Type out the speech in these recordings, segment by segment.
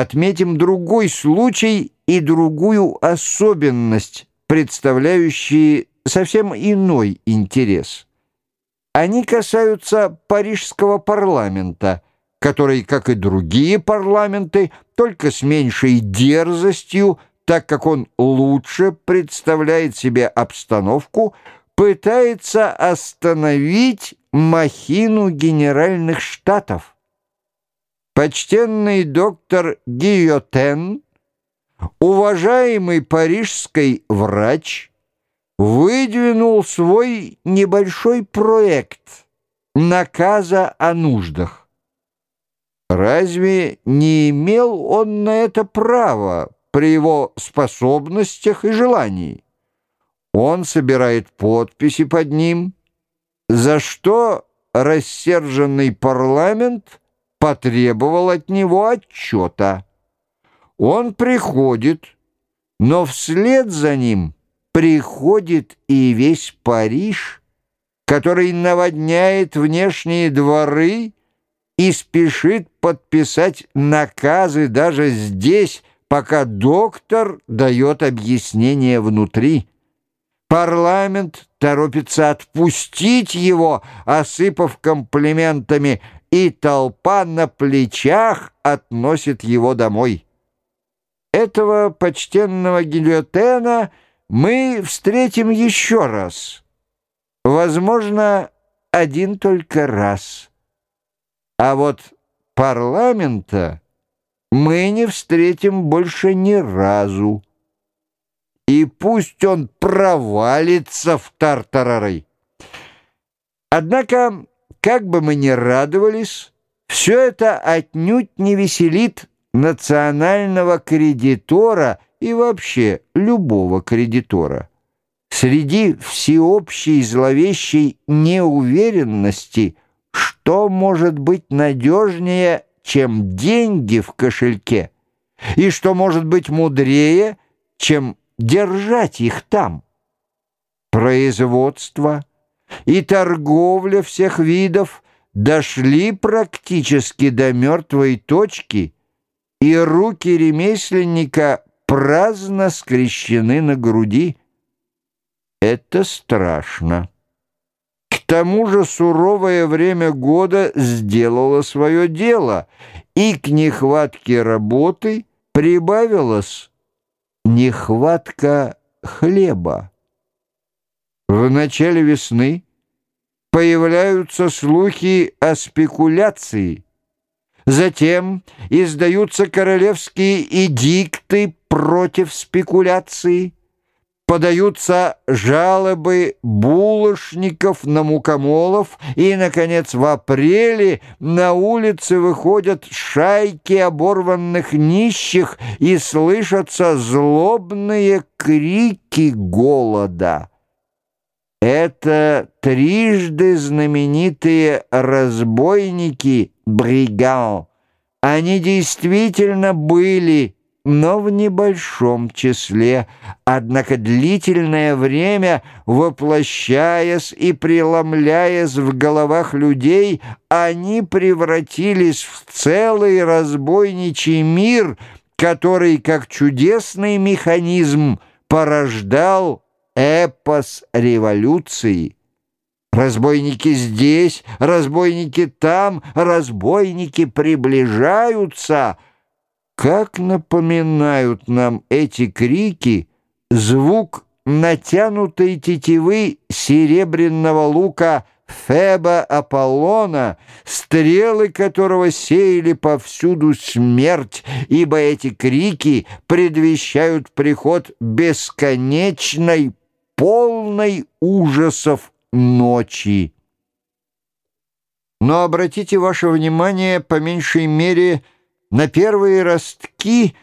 отметим другой случай и другую особенность, представляющие совсем иной интерес. Они касаются парижского парламента, который, как и другие парламенты, только с меньшей дерзостью, так как он лучше представляет себе обстановку, пытается остановить махину генеральных штатов. Почтенный доктор Гиотен, уважаемый парижский врач, выдвинул свой небольшой проект наказа о нуждах. Разве не имел он на это право при его способностях и желании? Он собирает подписи под ним, за что рассерженный парламент потребовал от него отчета. Он приходит, но вслед за ним приходит и весь Париж, который наводняет внешние дворы и спешит подписать наказы даже здесь, пока доктор дает объяснение внутри. Парламент торопится отпустить его, осыпав комплиментами, и толпа на плечах относит его домой. Этого почтенного гильотена мы встретим еще раз. Возможно, один только раз. А вот парламента мы не встретим больше ни разу и пусть он провалится в тартарары. Однако, как бы мы ни радовались, все это отнюдь не веселит национального кредитора и вообще любого кредитора. Среди всеобщей зловещей неуверенности что может быть надежнее, чем деньги в кошельке, и что может быть мудрее, чем держать их там. Производство и торговля всех видов дошли практически до мертвой точки, и руки ремесленника праздно скрещены на груди. Это страшно. К тому же суровое время года сделало свое дело, и к нехватке работы прибавилось нехватка хлеба. В начале весны появляются слухи о спекуляции. Затем издаются королевские эдикты против спекуляции подаются жалобы булочников на мукомолов, и, наконец, в апреле на улицы выходят шайки оборванных нищих и слышатся злобные крики голода. Это трижды знаменитые разбойники Бриган. Они действительно были но в небольшом числе, однако длительное время, воплощаясь и преломляясь в головах людей, они превратились в целый разбойничий мир, который, как чудесный механизм, порождал эпос революции. Разбойники здесь, разбойники там, разбойники приближаются — как напоминают нам эти крики звук натянутой тетивы серебряного лука Феба Аполлона, стрелы которого сеяли повсюду смерть, ибо эти крики предвещают приход бесконечной, полной ужасов ночи. Но обратите ваше внимание по меньшей мере на первые ростки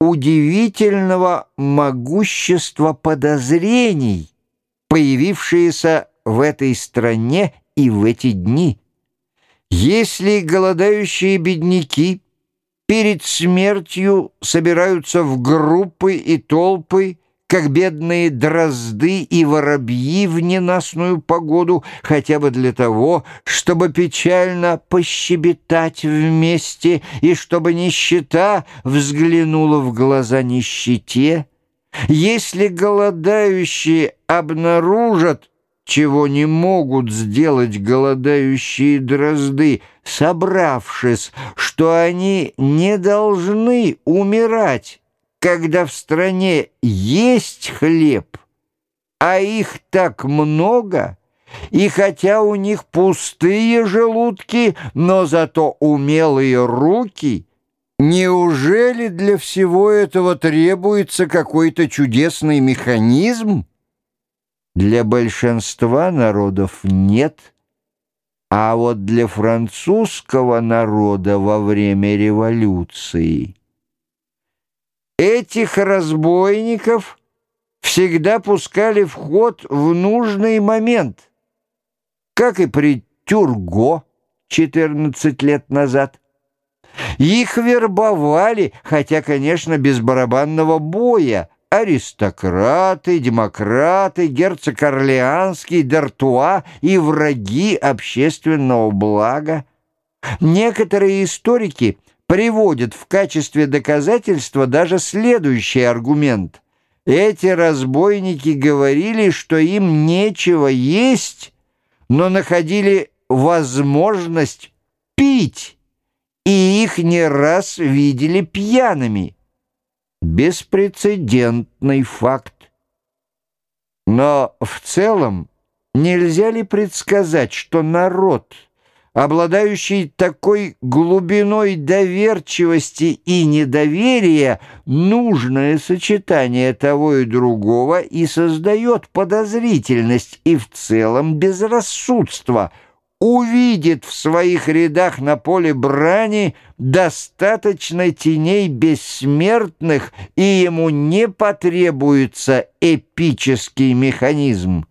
удивительного могущества подозрений, появившиеся в этой стране и в эти дни. Если голодающие бедняки перед смертью собираются в группы и толпы, как бедные дрозды и воробьи в ненастную погоду, хотя бы для того, чтобы печально пощебетать вместе и чтобы нищета взглянула в глаза нищете. Если голодающие обнаружат, чего не могут сделать голодающие дрозды, собравшись, что они не должны умирать, когда в стране есть хлеб, а их так много, и хотя у них пустые желудки, но зато умелые руки, неужели для всего этого требуется какой-то чудесный механизм? Для большинства народов нет, а вот для французского народа во время революции – Этих разбойников всегда пускали в ход в нужный момент, как и при Тюрго 14 лет назад. Их вербовали, хотя, конечно, без барабанного боя, аристократы, демократы, герцог Орлеанский, Д'Артуа и враги общественного блага. Некоторые историки – приводит в качестве доказательства даже следующий аргумент. Эти разбойники говорили, что им нечего есть, но находили возможность пить, и их не раз видели пьяными. Беспрецедентный факт. Но в целом нельзя ли предсказать, что народ – обладающий такой глубиной доверчивости и недоверия, нужное сочетание того и другого и создает подозрительность и в целом безрассудство, увидит в своих рядах на поле брани достаточно теней бессмертных, и ему не потребуется эпический механизм.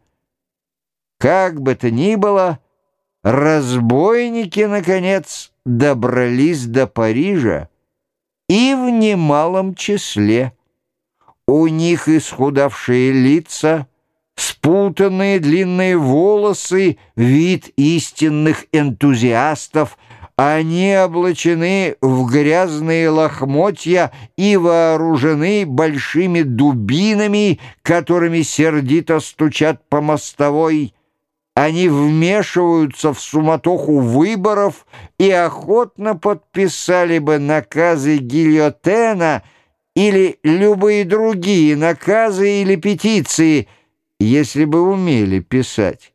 Как бы то ни было, разбойники, наконец, добрались до Парижа, и в немалом числе. У них исхудавшие лица, спутанные длинные волосы, вид истинных энтузиастов, они облачены в грязные лохмотья и вооружены большими дубинами, которыми сердито стучат по мостовой, они вмешиваются в суматоху выборов и охотно подписали бы наказы гильотена или любые другие наказы или петиции, если бы умели писать.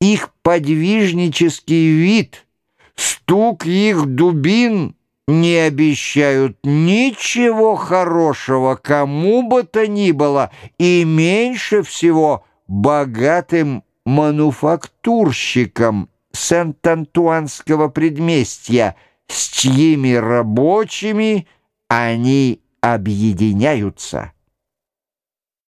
Их подвижнический вид, стук их дубин не обещают ничего хорошего кому бы то ни было и меньше всего богатым мануфактурщикам Сент-Антуанского предместья, с чьими рабочими они объединяются.